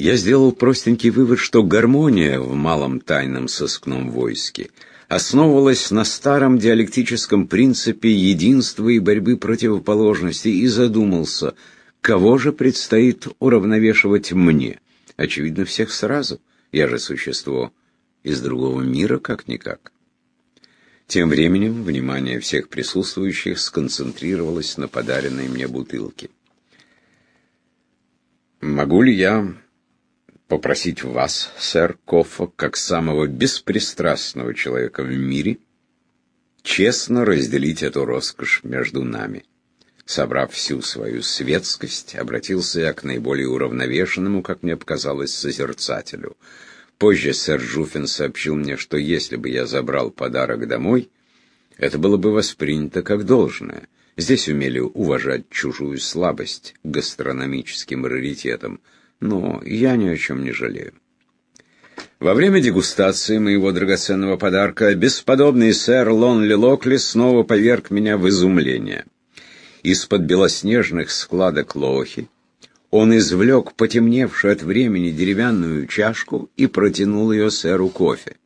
Я сделал простенький вывод, что гармония в малом тайном сыскном войске основывалась на старом диалектическом принципе единства и борьбы противоположностей и задумался, кого же предстоит уравновешивать мне. Очевидно, всех сразу. Я же существо из другого мира, как-никак. Тем временем внимание всех присутствующих сконцентрировалось на подаренной мне бутылке. «Могу ли я попросить вас, сэр Коффа, как самого беспристрастного человека в мире, честно разделить эту роскошь между нами?» Собрав всю свою светскость, обратился я к наиболее уравновешенному, как мне показалось, созерцателю — Позже сэр Жуфин сообщил мне, что если бы я забрал подарок домой, это было бы воспринято как должное. Здесь умели уважать чужую слабость гастрономическим раритетом, но я ни о чем не жалею. Во время дегустации моего драгоценного подарка бесподобный сэр Лонли Локли снова поверг меня в изумление. Из-под белоснежных складок лохи он извлек потемневшую от времени деревянную чашку и протянул ее сэру кофе.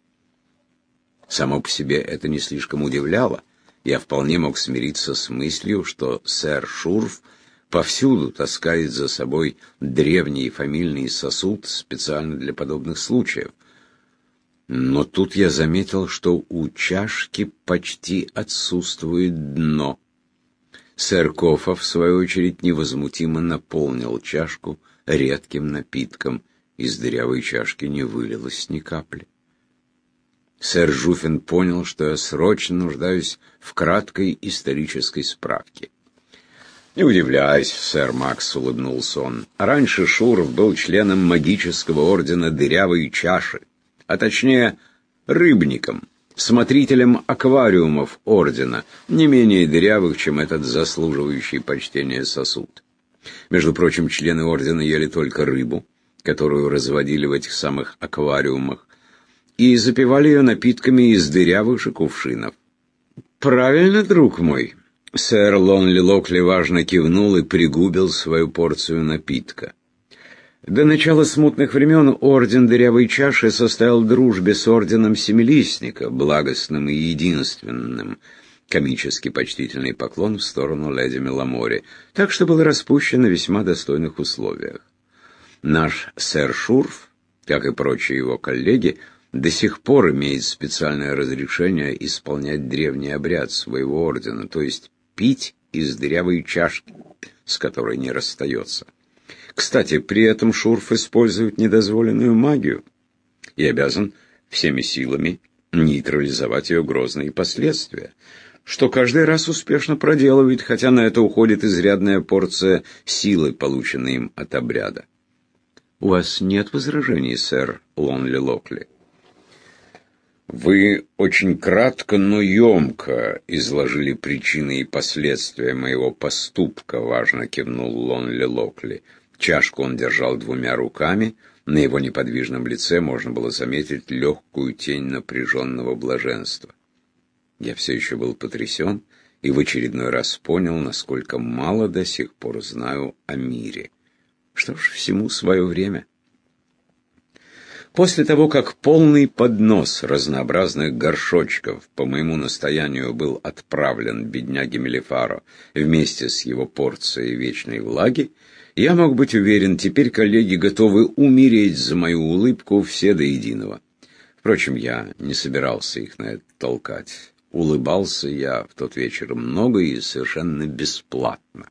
Само по себе это не слишком удивляло. Я вполне мог смириться с мыслью, что сэр Шурф повсюду таскает за собой древний фамильный сосуд специально для подобных случаев. Но тут я заметил, что у чашки почти отсутствует дно. Сэр Кофа, в свою очередь, невозмутимо наполнил чашку редким напитком. Из дырявой чашки не вылилось ни капли. Сэр Жуфин понял, что я срочно нуждаюсь в краткой исторической справке. «Не удивляйся, сэр Макс», — улыбнулся он. «Раньше Шуров был членом магического ордена дырявой чаши, а точнее, рыбником» смотрителем аквариумов ордена, не менее дырявых, чем этот заслуживающий почтения сосуд. Между прочим, члены ордена ели только рыбу, которую разводили в этих самых аквариумах, и запивали ее напитками из дырявых же кувшинов. «Правильно, друг мой!» Сэр Лонли Локли важно кивнул и пригубил свою порцию напитка. До начала смутных времен орден Дырявой Чаши состоял в дружбе с орденом Семилистника, благостным и единственным. Комически почтительный поклон в сторону леди Меламори, так что был распущен на весьма достойных условиях. Наш сэр Шурф, как и прочие его коллеги, до сих пор имеет специальное разрешение исполнять древний обряд своего ордена, то есть пить из дырявой чашки, с которой не расстается. Кстати, при этом Шурф использует недозволенную магию и обязан всеми силами нейтрализовать ее грозные последствия, что каждый раз успешно проделывает, хотя на это уходит изрядная порция силы, полученной им от обряда. «У вас нет возражений, сэр Лонли Локли?» «Вы очень кратко, но емко изложили причины и последствия моего поступка», — важно кивнул Лонли Локли. Чашку он держал двумя руками, на его неподвижном лице можно было заметить легкую тень напряженного блаженства. Я все еще был потрясен и в очередной раз понял, насколько мало до сих пор знаю о мире. Что ж, всему свое время. После того, как полный поднос разнообразных горшочков по моему настоянию был отправлен бедняге Мелифаро вместе с его порцией вечной влаги, я мог быть уверен, теперь коллеги готовы умереть за мою улыбку все до единого. Впрочем, я не собирался их на это толкать. Улыбался я в тот вечер много и совершенно бесплатно.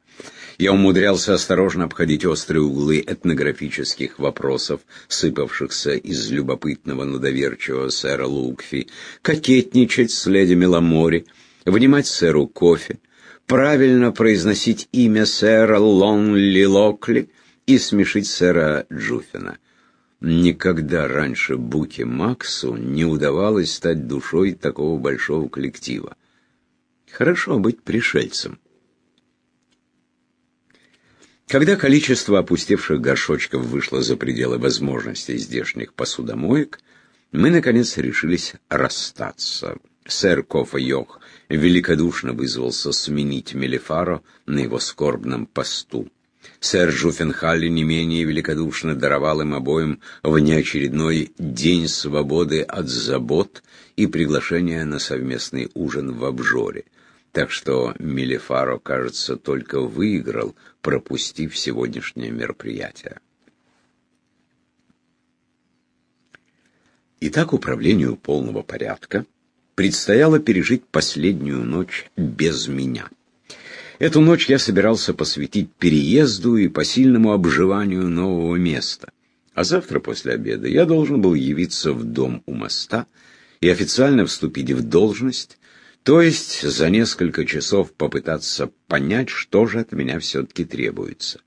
Я умудрялся осторожно обходить острые углы этнографических вопросов, сыпавшихся из любопытного, но доверчивого сэра Лукфи, кокетничать с леди Меламори, внимать сэру кофе, правильно произносить имя сэра Лонли Локли и смешить сэра Джуфина. Никогда раньше Буке Максу не удавалось стать душой такого большого коллектива. Хорошо быть пришельцем. Когда количество опустевших горшочков вышло за пределы возможностей здешних посудомоек, мы, наконец, решились расстаться. Сэр Кофа Йох великодушно вызвался сменить Мелифаро на его скорбном посту. Сэр Жуффенхалли не менее великодушно даровал им обоим внеочередной День свободы от забот и приглашение на совместный ужин в обжоре. Так что Мелефаро, кажется, только выиграл, пропустив сегодняшнее мероприятие. Итак, управлению полного порядка предстояло пережить последнюю ночь без меня. Эту ночь я собирался посвятить переезду и посильному обживанию нового места. А завтра после обеда я должен был явиться в дом у моста и официально вступить в должность, то есть за несколько часов попытаться понять, что же от меня все-таки требуется.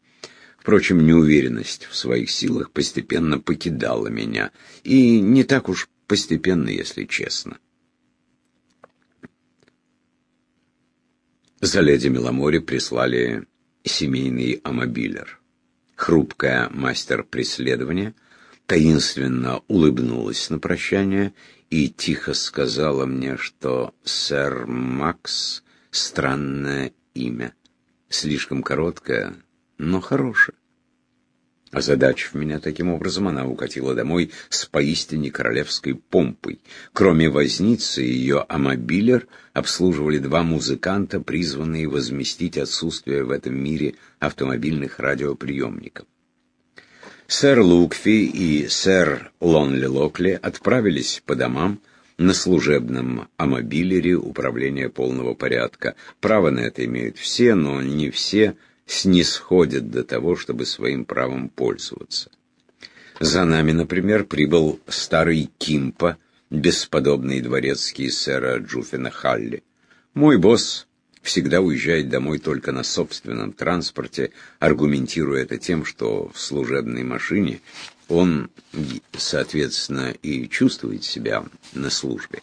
Впрочем, неуверенность в своих силах постепенно покидала меня, и не так уж постепенно, если честно. За леди Меломори прислали семейный амобилер. Хрупкая мастер преследования таинственно улыбнулась на прощание и тихо сказала мне, что сэр Макс — странное имя, слишком короткое, но хорошее. Озадачив меня таким образом, она укатила домой с поистине королевской помпой. Кроме возницы, ее амобилер обслуживали два музыканта, призванные возместить отсутствие в этом мире автомобильных радиоприемников. Сэр Лукфи и сэр Лонли Локли отправились по домам на служебном амобилере управления полного порядка. Право на это имеют все, но не все снисходят до того, чтобы своим правом пользоваться. За нами, например, прибыл старый Кимпа, бесподобный дворецкий сэра Джуфина Халли. Мой босс всегда уезжает домой только на собственном транспорте, аргументируя это тем, что в служебной машине он, соответственно, и чувствует себя на службе.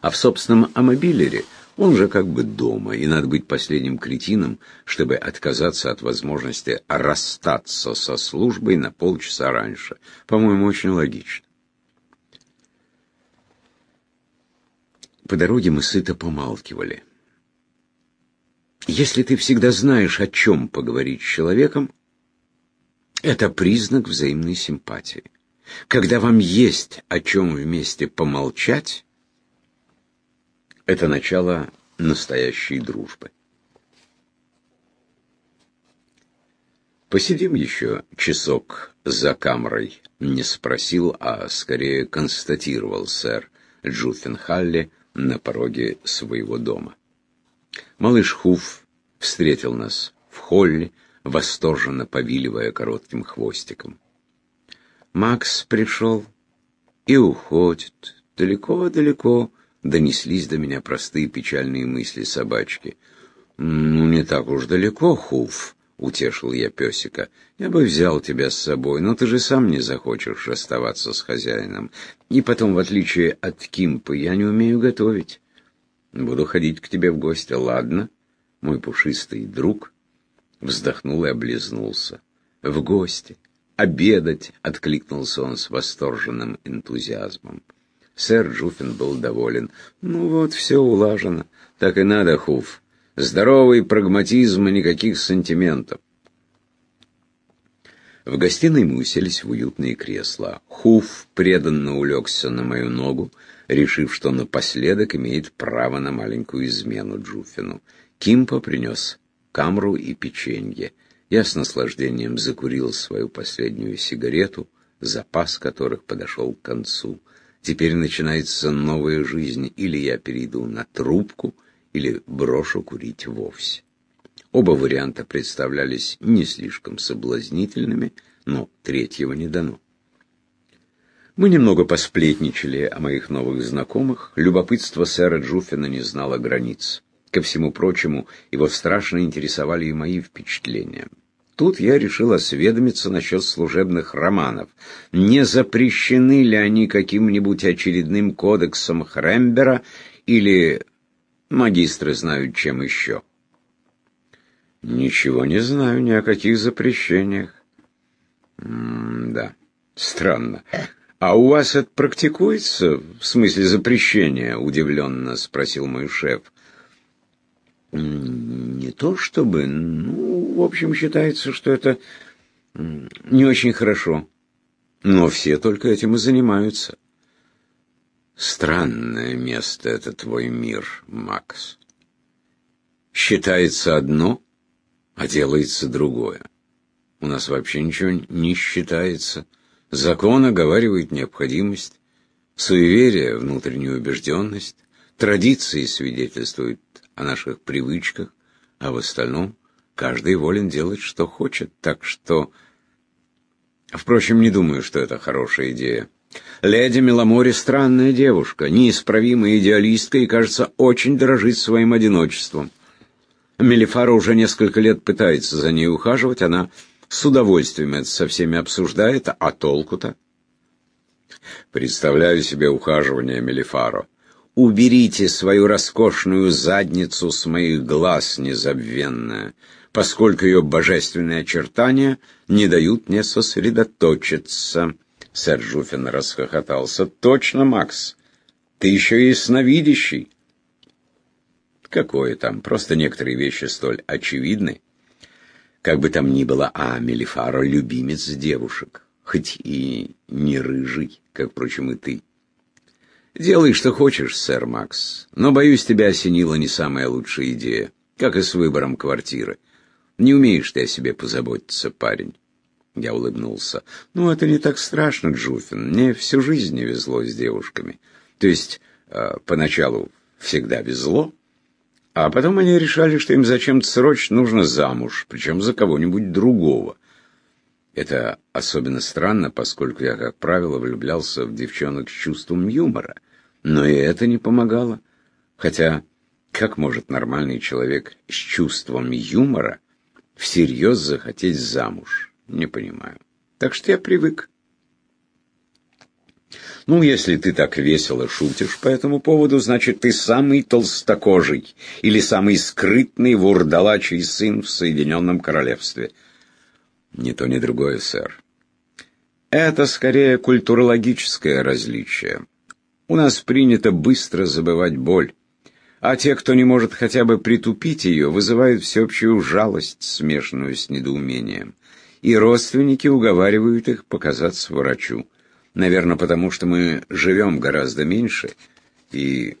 А в собственном амобилере – он же как бы дома, и надо быть последним кретином, чтобы отказаться от возможности расстаться со службой на полчаса раньше. По-моему, очень логично. По дороге мы сыто помалкивали. Если ты всегда знаешь, о чем поговорить с человеком, это признак взаимной симпатии. Когда вам есть о чем вместе помолчать, это начало настоящей дружбы. Посидим еще часок за камерой, не спросил, а скорее констатировал сэр Джуффенхалли на пороге своего дома. Малыш Хуф встретил нас в холле, восторженно повиливая коротким хвостиком. Макс пришел и уходит далеко-далеко, донеслись до меня простые печальные мысли собачки. «Ну, не так уж далеко, Хуф», — утешил я песика. «Я бы взял тебя с собой, но ты же сам не захочешь оставаться с хозяином. И потом, в отличие от Кимпы, я не умею готовить. Буду ходить к тебе в гости, ладно?» Мой пушистый друг вздохнул и облизнулся. «В гости. Обедать!» — откликнулся он с восторженным энтузиазмом. Сэр Джуфин был доволен. «Ну вот, все улажено. Так и надо, Хуф. Здоровый прагматизм и никаких сантиментов». В гостиной мы уселись в уютные кресла. Хуф преданно улегся на мою ногу, решив, что напоследок имеет право на маленькую измену Джуфину. Кимпа принес камру и печенье. Я с наслаждением закурил свою последнюю сигарету, запас которых подошел к концу. Теперь начинается новая жизнь, или я перейду на трубку, или брошу курить вовсе. Оба варианта представлялись не слишком соблазнительными, но третьего не дано. Мы немного посплетничали о моих новых знакомых. Любопытство сэра Джуфина не знало границ. Ко всему прочему, его страшно интересовали и мои впечатления. Тут я решил осведомиться насчет служебных романов. Не запрещены ли они каким-нибудь очередным кодексом Хрембера или магистры знают чем еще? Ничего не знаю ни о каких запрещениях. М да, странно. А у вас это практикуется, в смысле запрещения? Удивленно спросил мой шеф. Не то чтобы, ну, в общем, считается, что это не очень хорошо. Но все только этим и занимаются. Странное место это твой мир, Макс. Считается одно, а делается другое. У нас вообще ничего не считается. Закон оговаривает необходимость, суеверие — внутреннюю убежденность, традиции свидетельствуют о наших привычках, а в остальном каждый волен делать, что хочет, так что... Впрочем, не думаю, что это хорошая идея. Леди Меломори странная девушка, неисправимая идеалистка и, кажется, очень дорожит своим одиночеством. Мелифара уже несколько лет пытается за ней ухаживать, она с удовольствием это со всеми обсуждает, а толку-то? Представляю себе ухаживание Мелифаро. Уберите свою роскошную задницу с моих глаз, незабвенная, поскольку ее божественные очертания не дают мне сосредоточиться. Сэр Жуфин расхохотался. Точно, Макс, ты еще и сновидящий. Какое там, просто некоторые вещи столь очевидны. Как бы там ни было, а Мелифаро — любимец девушек, хоть и не рыжий, как, впрочем, и ты. Делай, что хочешь, сэр Макс, но, боюсь, тебя осенила не самая лучшая идея, как и с выбором квартиры. Не умеешь ты о себе позаботиться, парень. Я улыбнулся. «Ну, это не так страшно, Джуфин. Мне всю жизнь не везло с девушками. То есть, э, поначалу всегда везло, а потом они решали, что им зачем-то срочно нужно замуж, причем за кого-нибудь другого. Это особенно странно, поскольку я, как правило, влюблялся в девчонок с чувством юмора. Но и это не помогало. Хотя, как может нормальный человек с чувством юмора всерьез захотеть замуж? Не понимаю. Так что я привык. Ну, если ты так весело шутишь по этому поводу, значит, ты самый толстокожий или самый скрытный вурдалачий сын в Соединенном Королевстве. Ни то, ни другое, сэр. Это скорее культурологическое различие. У нас принято быстро забывать боль, а те, кто не может хотя бы притупить ее, вызывают всеобщую жалость, смешанную с недоумением. И родственники уговаривают их показаться врачу. Наверное, потому что мы живем гораздо меньше, и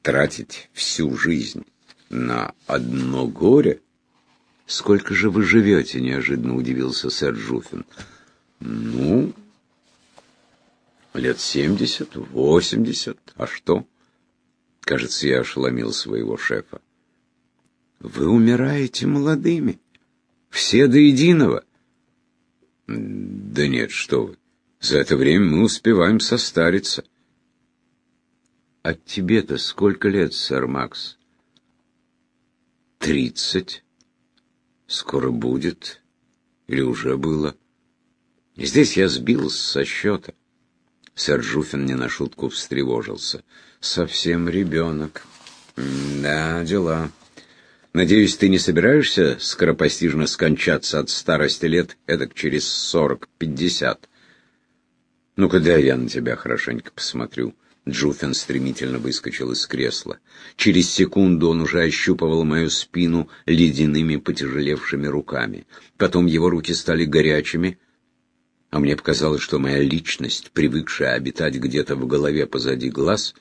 тратить всю жизнь на одно горе... «Сколько же вы живете?» — неожиданно удивился сэр Жуфин. «Ну, лет семьдесят, восемьдесят. А что?» Кажется, я ошеломил своего шефа. «Вы умираете молодыми. Все до единого». «Да нет, что вы. За это время мы успеваем состариться. А тебе-то сколько лет, сэр Макс? Тридцать. Скоро будет. Или уже было. Здесь я сбился со счета. Сэр Жуфин не на шутку встревожился. Совсем ребенок. Да, дела. Надеюсь, ты не собираешься скоропостижно скончаться от старости лет, эдак через сорок-пятьдесят? «Ну-ка, дай я на тебя хорошенько посмотрю». Джуфин стремительно выскочил из кресла. Через секунду он уже ощупывал мою спину ледяными потяжелевшими руками. Потом его руки стали горячими, а мне показалось, что моя личность, привыкшая обитать где-то в голове позади глаз,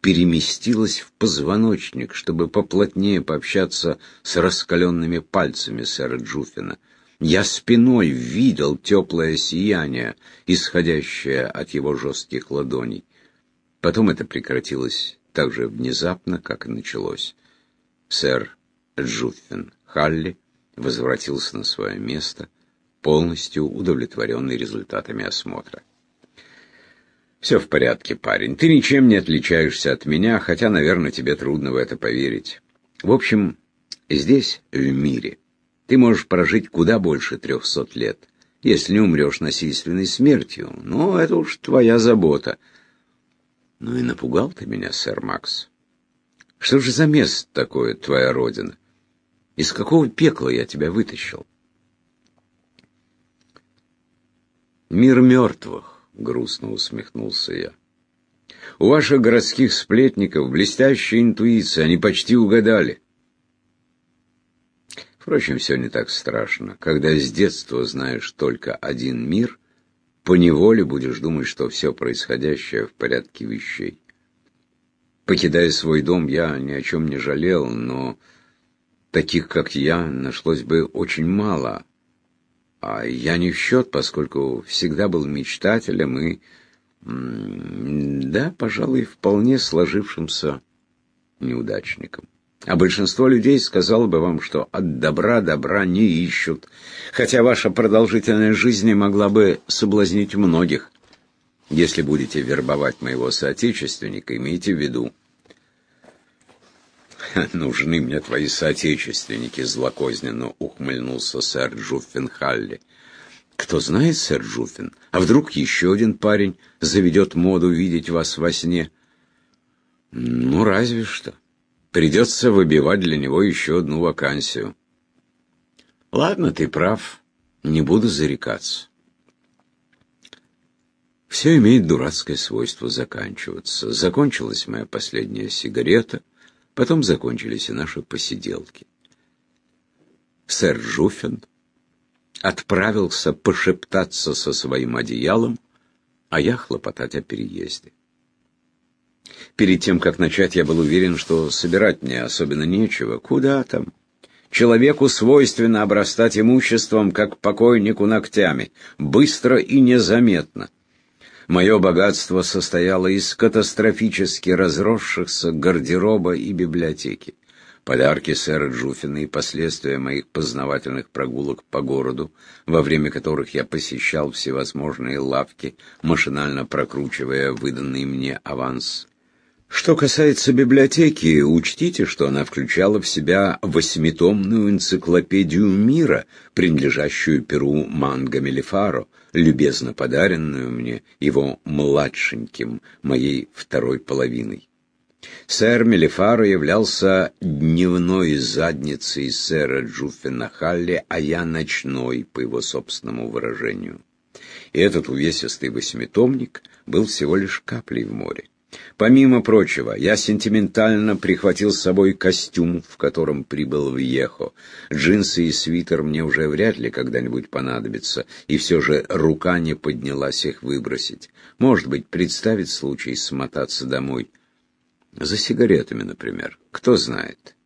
переместилась в позвоночник, чтобы поплотнее пообщаться с раскаленными пальцами сэра Джуфина. Я спиной видел теплое сияние, исходящее от его жестких ладоней. Потом это прекратилось так же внезапно, как и началось. Сэр Джуффин Халли возвратился на свое место, полностью удовлетворенный результатами осмотра. «Все в порядке, парень. Ты ничем не отличаешься от меня, хотя, наверное, тебе трудно в это поверить. В общем, здесь, в мире, ты можешь прожить куда больше трехсот лет, если не умрешь насильственной смертью. Но это уж твоя забота. Ну и напугал ты меня, сэр Макс. Что же за место такое твоя родина? Из какого пекла я тебя вытащил? Мир мертвых, грустно усмехнулся я. У ваших городских сплетников блестящая интуиция, они почти угадали. Впрочем, все не так страшно. Когда с детства знаешь только один мир, поневоле будешь думать, что все происходящее в порядке вещей. Покидая свой дом, я ни о чем не жалел, но таких, как я, нашлось бы очень мало. А я не в счет, поскольку всегда был мечтателем и, да, пожалуй, вполне сложившимся неудачником. А большинство людей сказало бы вам, что от добра добра не ищут, хотя ваша продолжительная жизнь могла бы соблазнить многих. Если будете вербовать моего соотечественника, имейте в виду. «Нужны мне твои соотечественники», — злокозненно ухмыльнулся сэр Джуффин Халли. «Кто знает, сэр Джуффин, а вдруг еще один парень заведет моду видеть вас во сне?» «Ну, разве что». Придется выбивать для него еще одну вакансию. Ладно, ты прав. Не буду зарекаться. Все имеет дурацкое свойство заканчиваться. Закончилась моя последняя сигарета, потом закончились и наши посиделки. Сэр Жуфин отправился пошептаться со своим одеялом, а я хлопотать о переезде. Перед тем, как начать, я был уверен, что собирать мне особенно нечего. Куда там? Человеку свойственно обрастать имуществом, как покойнику ногтями, быстро и незаметно. Мое богатство состояло из катастрофически разросшихся гардероба и библиотеки. Подарки сэра Джуфина и последствия моих познавательных прогулок по городу, во время которых я посещал всевозможные лавки, машинально прокручивая выданный мне аванс. Что касается библиотеки, учтите, что она включала в себя восьмитомную энциклопедию мира, принадлежащую перу Манго Мелифаро, любезно подаренную мне его младшеньким, моей второй половиной. Сэр Мелифаро являлся дневной задницей сэра Джуффина Халли, а я ночной, по его собственному выражению. И этот увесистый восьмитомник был всего лишь каплей в море. Помимо прочего, я сентиментально прихватил с собой костюм, в котором прибыл в Ехо. Джинсы и свитер мне уже вряд ли когда-нибудь понадобятся, и все же рука не поднялась их выбросить. Может быть, представит случай смотаться домой. За сигаретами, например. Кто знает.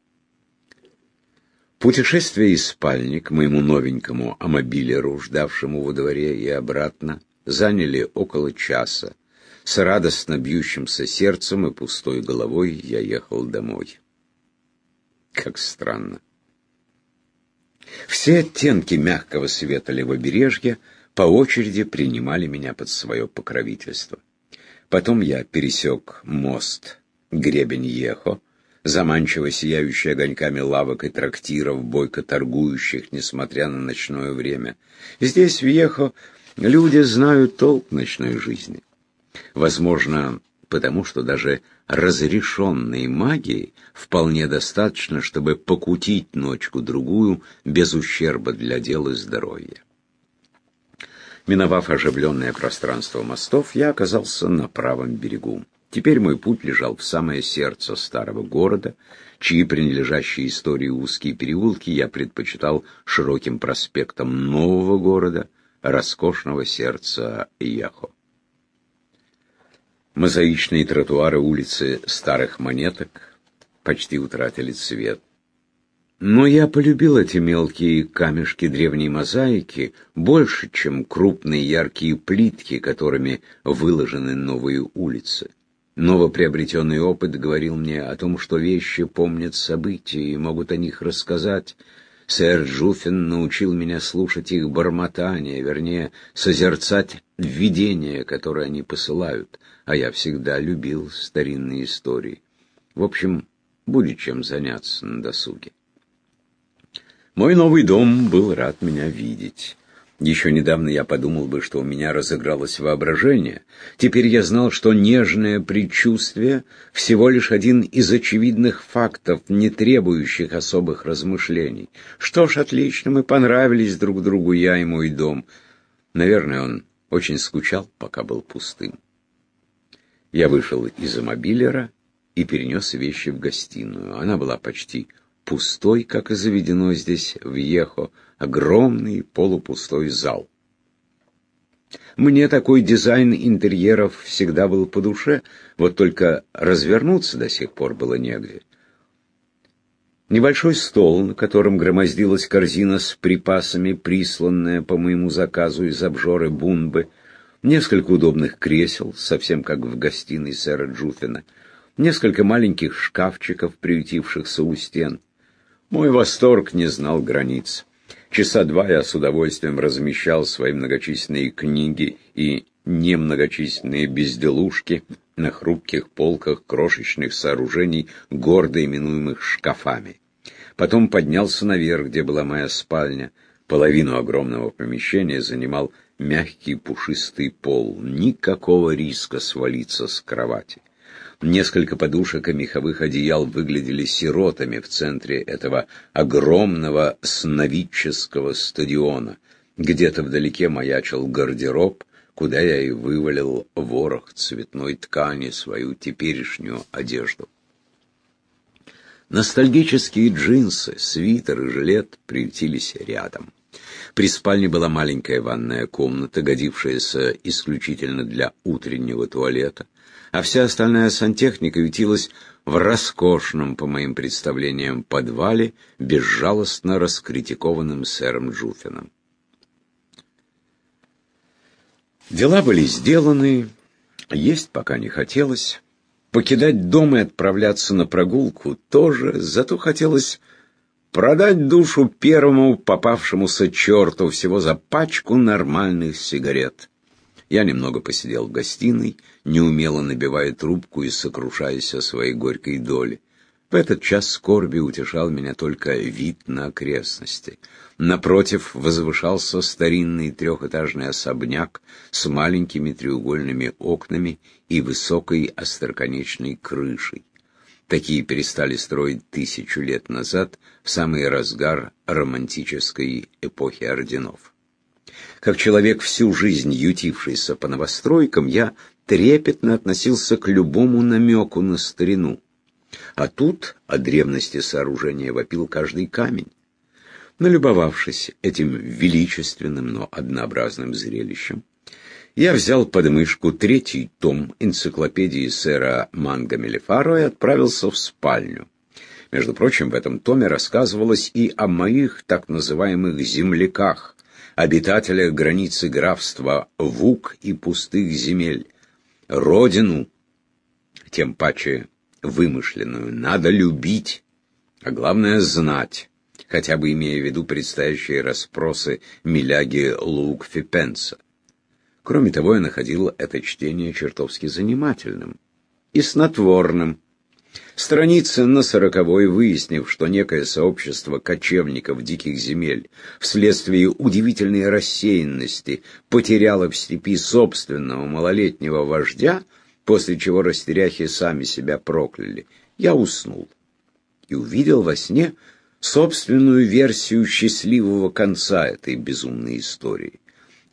Путешествие из спальни к моему новенькому амобилеру, ждавшему во дворе и обратно, заняли около часа. С радостно бьющимся сердцем и пустой головой я ехал домой. Как странно. Все оттенки мягкого света левобережья по очереди принимали меня под свое покровительство. Потом я пересек мост гребень Ехо, заманчиво сияющий огоньками лавок и трактиров, бойко торгующих, несмотря на ночное время. Здесь, в Ехо, люди знают толк ночной жизни. Возможно, потому что даже разрешенной магией вполне достаточно, чтобы покутить ночку-другую без ущерба для дел и здоровья. Миновав оживленное пространство мостов, я оказался на правом берегу. Теперь мой путь лежал в самое сердце старого города, чьи принадлежащие истории узкие переулки я предпочитал широким проспектам нового города, роскошного сердца Яхо. Мозаичные тротуары улицы старых монеток почти утратили цвет. Но я полюбил эти мелкие камешки древней мозаики больше, чем крупные яркие плитки, которыми выложены новые улицы. Новоприобретенный опыт говорил мне о том, что вещи помнят события и могут о них рассказать, Сэр Джуфин научил меня слушать их бормотание, вернее, созерцать видения, которые они посылают, а я всегда любил старинные истории. В общем, будет чем заняться на досуге. Мой новый дом был рад меня видеть. Еще недавно я подумал бы, что у меня разыгралось воображение. Теперь я знал, что нежное предчувствие — всего лишь один из очевидных фактов, не требующих особых размышлений. Что ж, отлично, мы понравились друг другу, я и мой дом. Наверное, он очень скучал, пока был пустым. Я вышел из мобилера и перенес вещи в гостиную. Она была почти пустой, как и заведено здесь, в Ехо, огромный полупустой зал. Мне такой дизайн интерьеров всегда был по душе, вот только развернуться до сих пор было негде. Небольшой стол, на котором громоздилась корзина с припасами, присланная по моему заказу из обжоры Бунбы, несколько удобных кресел, совсем как в гостиной сэра Джуфина, несколько маленьких шкафчиков, приютившихся у стен. Мой восторг не знал границ. Часа два я с удовольствием размещал свои многочисленные книги и немногочисленные безделушки на хрупких полках крошечных сооружений, гордо именуемых шкафами. Потом поднялся наверх, где была моя спальня. Половину огромного помещения занимал мягкий пушистый пол. Никакого риска свалиться с кровати. Несколько подушек и меховых одеял выглядели сиротами в центре этого огромного сновидческого стадиона. Где-то вдалеке маячил гардероб, куда я и вывалил ворох цветной ткани, свою теперешнюю одежду. Ностальгические джинсы, свитер и жилет приютились рядом. При спальне была маленькая ванная комната, годившаяся исключительно для утреннего туалета, а вся остальная сантехника ютилась в роскошном, по моим представлениям, подвале, безжалостно раскритикованным сэром Джуфином. Дела были сделаны, есть пока не хотелось. Покидать дом и отправляться на прогулку тоже, зато хотелось продать душу первому попавшемуся черту всего за пачку нормальных сигарет. Я немного посидел в гостиной, неумело набивая трубку и сокрушаясь о своей горькой доле. В этот час скорби утешал меня только вид на окрестности. Напротив возвышался старинный трехэтажный особняк с маленькими треугольными окнами и высокой остроконечной крышей. Такие перестали строить тысячу лет назад, в самый разгар романтической эпохи орденов. Как человек, всю жизнь ютившийся по новостройкам, я трепетно относился к любому намеку на старину. А тут о древности сооружения вопил каждый камень. Налюбовавшись этим величественным, но однообразным зрелищем, я взял под мышку третий том энциклопедии сэра Манго Мелефаро и отправился в спальню. Между прочим, в этом томе рассказывалось и о моих так называемых «земляках», обитателях границы графства Вук и пустых земель. Родину, тем паче вымышленную, надо любить, а главное знать, хотя бы имея в виду предстоящие расспросы Миляги Лук-Фипенса. Кроме того, я находил это чтение чертовски занимательным и снотворным. Страница на сороковой, выяснив, что некое сообщество кочевников диких земель вследствие удивительной рассеянности потеряло в степи собственного малолетнего вождя, после чего растеряхи сами себя прокляли. Я уснул и увидел во сне собственную версию счастливого конца этой безумной истории.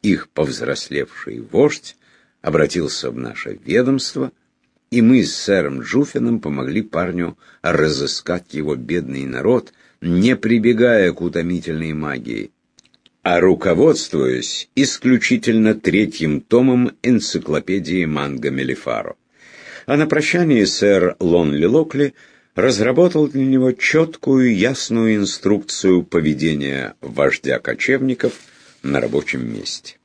Их повзрослевший вождь обратился в наше ведомство, и мы с сэром Джуфином помогли парню разыскать его бедный народ, не прибегая к утомительной магии а руководствуясь исключительно третьим томом энциклопедии Манго Мелифаро. А на прощание сэр Лонли Локли разработал для него четкую ясную инструкцию поведения вождя кочевников на рабочем месте.